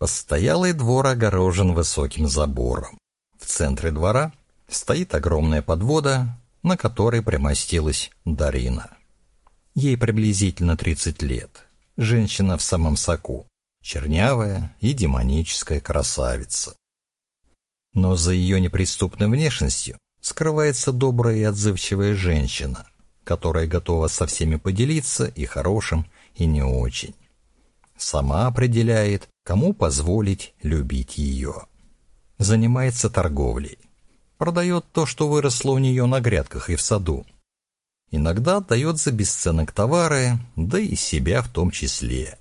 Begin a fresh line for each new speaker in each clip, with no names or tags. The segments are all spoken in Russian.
Постоялый двор огорожен высоким забором. В центре двора стоит огромная подвода, на которой примостилась Дарина. Ей приблизительно 30 лет. Женщина в самом соку. Чернявая и демоническая красавица. Но за ее неприступной внешностью скрывается добрая и отзывчивая женщина, которая готова со всеми поделиться и хорошим, и не очень. Сама определяет, кому позволить любить ее. Занимается торговлей. Продает то, что выросло у нее на грядках и в саду. Иногда отдает за бесценок товары, да и себя в том числе.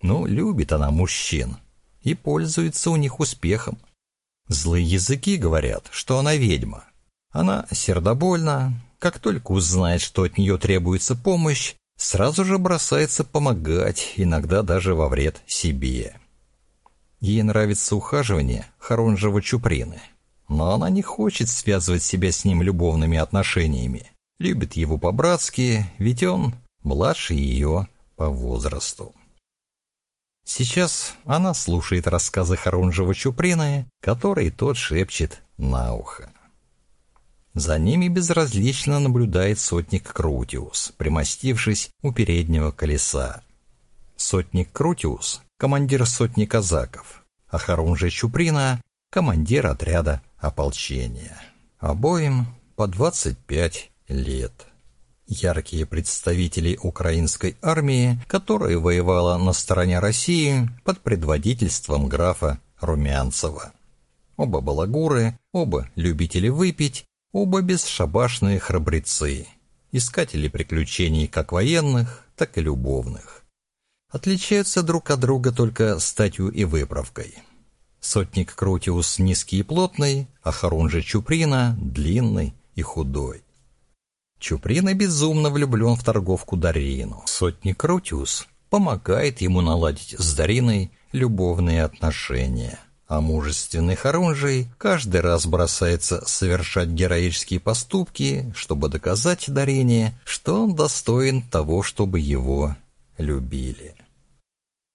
Но любит она мужчин и пользуется у них успехом. Злые языки говорят, что она ведьма. Она сердобольна, как только узнает, что от нее требуется помощь, сразу же бросается помогать, иногда даже во вред себе. Ей нравится ухаживание Харунжева Чуприны, но она не хочет связывать себя с ним любовными отношениями. Любит его по-братски, ведь он младше ее по возрасту. Сейчас она слушает рассказы Харунжева Чуприны, которые тот шепчет на ухо. За ними безразлично наблюдает сотник Крутиус, примостившись у переднего колеса. Сотник Крутиус — командир сотни казаков, а Харунжи Чуприна — командир отряда ополчения. Обоим по 25 лет. Яркие представители украинской армии, которая воевала на стороне России под предводительством графа Румянцева. Оба балагуры, оба любители выпить, Оба бесшабашные храбрецы, искатели приключений как военных, так и любовных. Отличаются друг от друга только статью и выправкой. Сотник Крутиус низкий и плотный, а Харунжи Чуприна длинный и худой. Чуприна безумно влюблен в торговку Дарину. Сотник Крутиус помогает ему наладить с Дариной любовные отношения а мужественный Харунжий каждый раз бросается совершать героические поступки, чтобы доказать Дарине, что он достоин того, чтобы его любили.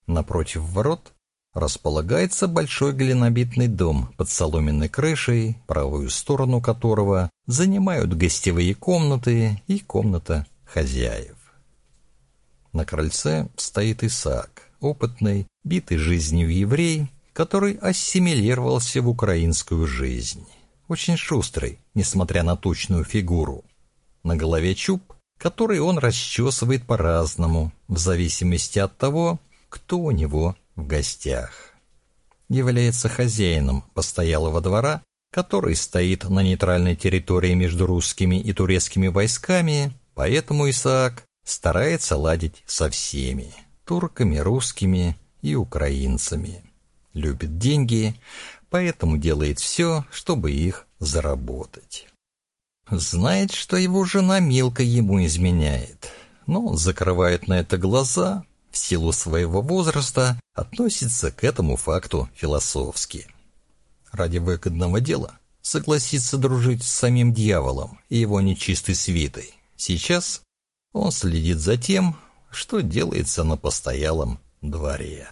Напротив ворот располагается большой глинобитный дом под соломенной крышей, правую сторону которого занимают гостевые комнаты и комната хозяев. На крыльце стоит Исаак, опытный, битый жизнью еврей, который ассимилировался в украинскую жизнь. Очень шустрый, несмотря на точную фигуру. На голове чуб, который он расчесывает по-разному, в зависимости от того, кто у него в гостях. Является хозяином постоялого двора, который стоит на нейтральной территории между русскими и турецкими войсками, поэтому Исаак старается ладить со всеми – турками, русскими и украинцами любит деньги, поэтому делает все, чтобы их заработать. Знает, что его жена Милка ему изменяет, но закрывает на это глаза, в силу своего возраста относится к этому факту философски. Ради выгодного дела согласится дружить с самим дьяволом и его нечистой свитой. Сейчас он следит за тем, что делается на постоялом дворе.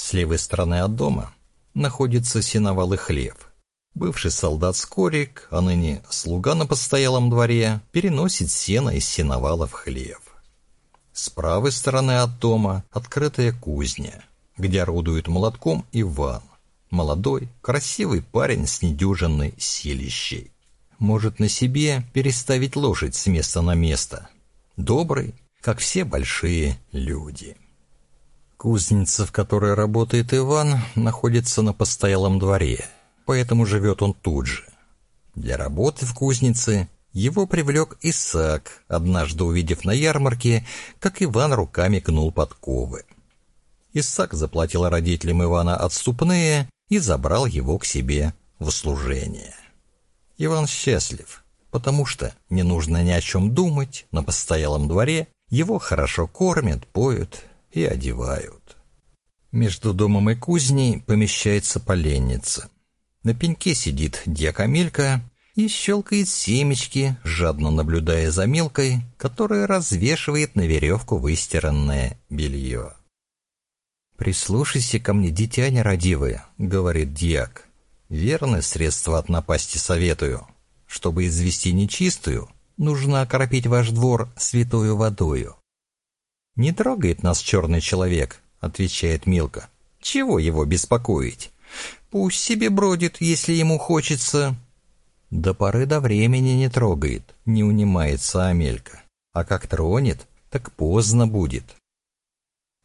С левой стороны от дома находится сеновал и хлев. Бывший солдат Скорик, а ныне слуга на постоялом дворе, переносит сено из сеновала в хлев. С правой стороны от дома открытая кузня, где орудует молотком Иван, молодой, красивый парень с недюжинной силищей. Может на себе переставить лошадь с места на место. Добрый, как все большие люди. Кузница, в которой работает Иван, находится на постоялом дворе, поэтому живет он тут же. Для работы в кузнице его привлек Исаак, однажды увидев на ярмарке, как Иван руками кнул подковы. Исаак заплатил родителям Ивана отступные и забрал его к себе в услужение. Иван счастлив, потому что не нужно ни о чем думать, на постоялом дворе его хорошо кормят, поют, и одевают. Между домом и кузней помещается поленница. На пеньке сидит дьякомелька и щелкает семечки, жадно наблюдая за мелкой, которая развешивает на веревку выстиранное белье. «Прислушайся ко мне, дитя нерадивое», — говорит дьяк. «Верное средство от напасти советую. Чтобы извести нечистую, нужно окропить ваш двор святою водою». «Не трогает нас черный человек», — отвечает Милка. «Чего его беспокоить? Пусть себе бродит, если ему хочется». «До поры до времени не трогает», — не унимается Амелька. «А как тронет, так поздно будет».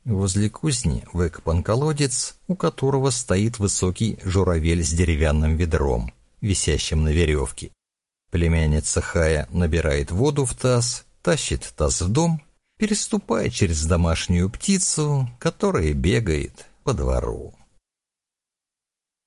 Возле кузни выкопан колодец, у которого стоит высокий журавель с деревянным ведром, висящим на веревке. Племянница Хая набирает воду в таз, тащит таз в дом, переступая через домашнюю птицу, которая бегает по двору.